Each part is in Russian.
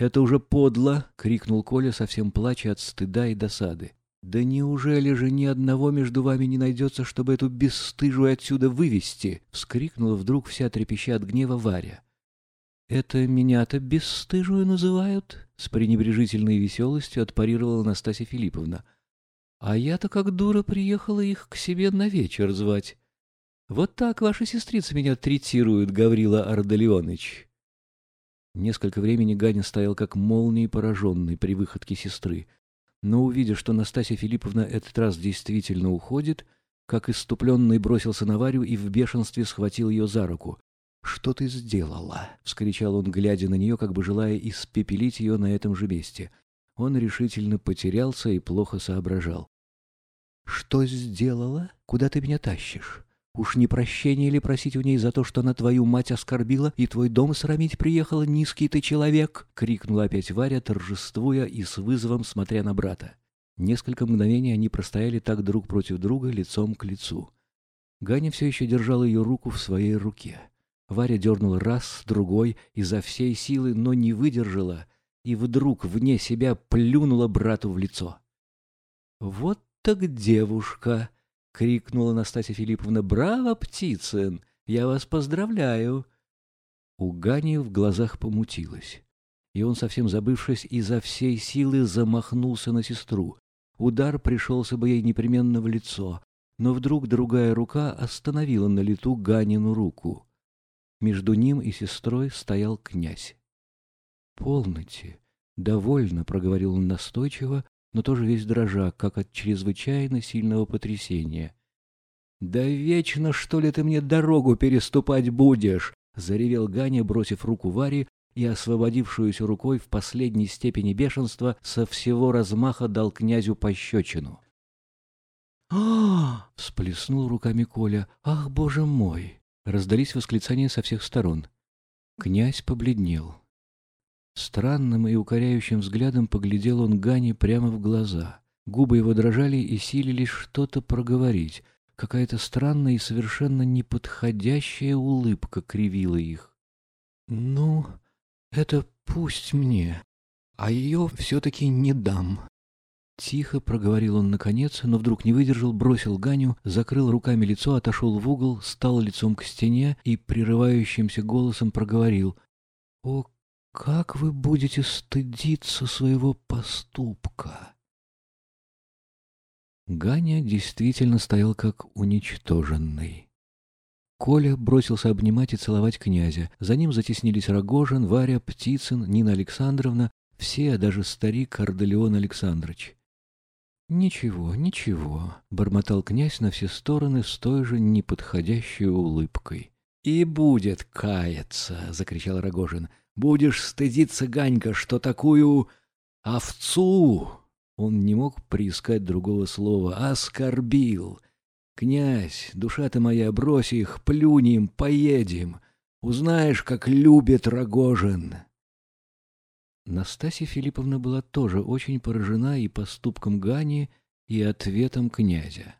Это уже подло!» — крикнул Коля, совсем плача от стыда и досады. «Да неужели же ни одного между вами не найдется, чтобы эту бесстыжую отсюда вывести?» — вскрикнула вдруг вся трепеща от гнева Варя. «Это меня-то бесстыжую называют?» — с пренебрежительной веселостью отпарировала Настасья Филипповна. «А я-то как дура приехала их к себе на вечер звать. Вот так ваша сестрица меня третирует, Гаврила Ардалионыч». Несколько времени Ганя стоял как молнией пораженный при выходке сестры — но, увидя, что Настасья Филипповна этот раз действительно уходит, как иступленный бросился на Варю и в бешенстве схватил ее за руку. «Что ты сделала?» — вскричал он, глядя на нее, как бы желая испепелить ее на этом же месте. Он решительно потерялся и плохо соображал. «Что сделала? Куда ты меня тащишь? Уж не прощение ли просить у ней за то, что она твою мать оскорбила и твой дом срамить приехала, низкий ты человек?» — крикнула опять Варя, торжествуя и с вызовом смотря на брата. Несколько мгновений они простояли так друг против друга, лицом к лицу. Ганя все еще держала ее руку в своей руке. Варя дернула раз, другой, изо всей силы, но не выдержала, и вдруг вне себя плюнула брату в лицо. «Вот так девушка!» — крикнула Настасья Филипповна. «Браво, Птицын! Я вас поздравляю!» У Гани в глазах помутилось, и он, совсем забывшись, изо всей силы замахнулся на сестру. Удар пришелся бы ей непременно в лицо, но вдруг другая рука остановила на лету Ганину руку. Между ним и сестрой стоял князь. «Полноте!» — довольно проговорил он настойчиво, но тоже весь дрожа, как от чрезвычайно сильного потрясения. «Да вечно, что ли, ты мне дорогу переступать будешь?» — заревел Ганя, бросив руку Варе и, освободившуюся рукой в последней степени бешенства, со всего размаха дал князю пощечину. а всплеснул руками Коля. «Ах, боже мой!» Раздались восклицания со всех сторон. Князь побледнел. Странным и укоряющим взглядом поглядел он Гане прямо в глаза. Губы его дрожали и силились что-то проговорить. Какая-то странная и совершенно неподходящая улыбка кривила их. «Ну, это пусть мне, а ее все-таки не дам». Тихо проговорил он наконец, но вдруг не выдержал, бросил Ганю, закрыл руками лицо, отошел в угол, стал лицом к стене и прерывающимся голосом проговорил. «О, как вы будете стыдиться своего поступка? Ганя действительно стоял как уничтоженный. Коля бросился обнимать и целовать князя. За ним затеснились Рогожин, Варя, Птицын, Нина Александровна, все, даже старик Арделеон Александрович. «Ничего, ничего», — бормотал князь на все стороны с той же неподходящей улыбкой. «И будет каяться!» — закричал Рогожин. Будешь стыдиться, Ганька, что такую овцу, он не мог приискать другого слова, оскорбил. Князь, душа ты моя, брось их, плюнем, поедем. Узнаешь, как любит Рогожин. Настасья Филипповна была тоже очень поражена и поступком Гани, и ответом князя.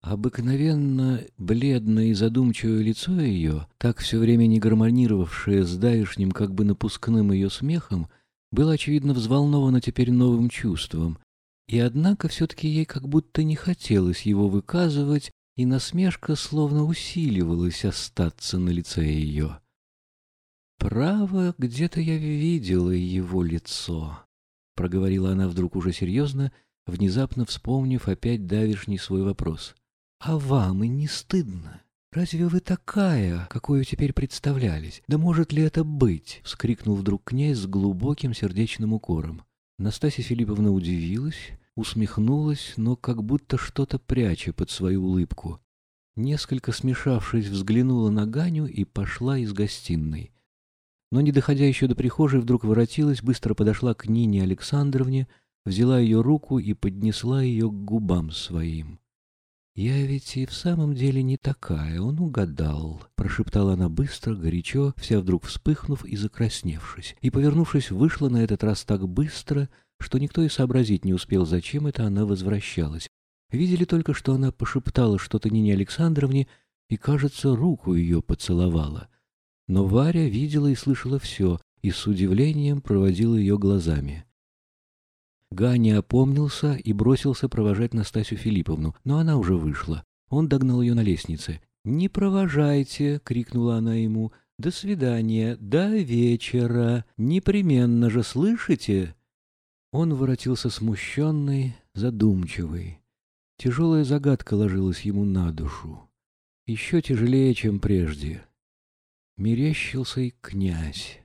Обыкновенно бледное и задумчивое лицо ее, так все время не гармонировавшее с давешним как бы напускным ее смехом, было, очевидно, взволновано теперь новым чувством, и однако все-таки ей как будто не хотелось его выказывать, и насмешка словно усиливалась остаться на лице ее. «Право, где-то я видела его лицо», — проговорила она вдруг уже серьезно, внезапно вспомнив опять давишний свой вопрос. А вам и не стыдно? Разве вы такая, какой теперь представлялись? Да может ли это быть? Вскрикнул вдруг князь с глубоким сердечным укором. Настасья Филипповна удивилась, усмехнулась, но как будто что-то пряча под свою улыбку. Несколько смешавшись, взглянула на Ганю и пошла из гостиной. Но, не доходя еще до прихожей, вдруг воротилась, быстро подошла к Нине Александровне, взяла ее руку и поднесла ее к губам своим. «Я ведь и в самом деле не такая, он угадал», — прошептала она быстро, горячо, вся вдруг вспыхнув и закрасневшись, и, повернувшись, вышла на этот раз так быстро, что никто и сообразить не успел, зачем это она возвращалась. Видели только, что она пошептала что-то Нине Александровне и, кажется, руку ее поцеловала. Но Варя видела и слышала все, и с удивлением проводил ее глазами. Ганя опомнился и бросился провожать Настасью Филипповну, но она уже вышла. Он догнал ее на лестнице. «Не провожайте!» — крикнула она ему. «До свидания! До вечера! Непременно же, слышите?» Он воротился смущенный, задумчивый. Тяжелая загадка ложилась ему на душу. Еще тяжелее, чем прежде. Мерещился и князь.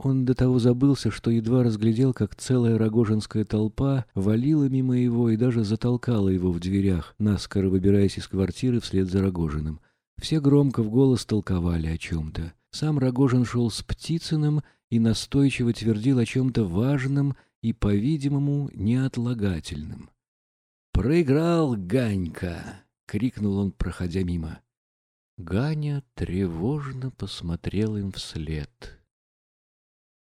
Он до того забылся, что едва разглядел, как целая рогожинская толпа валила мимо его и даже затолкала его в дверях, наскоро выбираясь из квартиры вслед за Рогожиным. Все громко в голос толковали о чем-то. Сам Рогожин шел с Птицыным и настойчиво твердил о чем-то важном и, по-видимому, неотлагательным. «Проиграл Ганька!» — крикнул он, проходя мимо. Ганя тревожно посмотрел им вслед.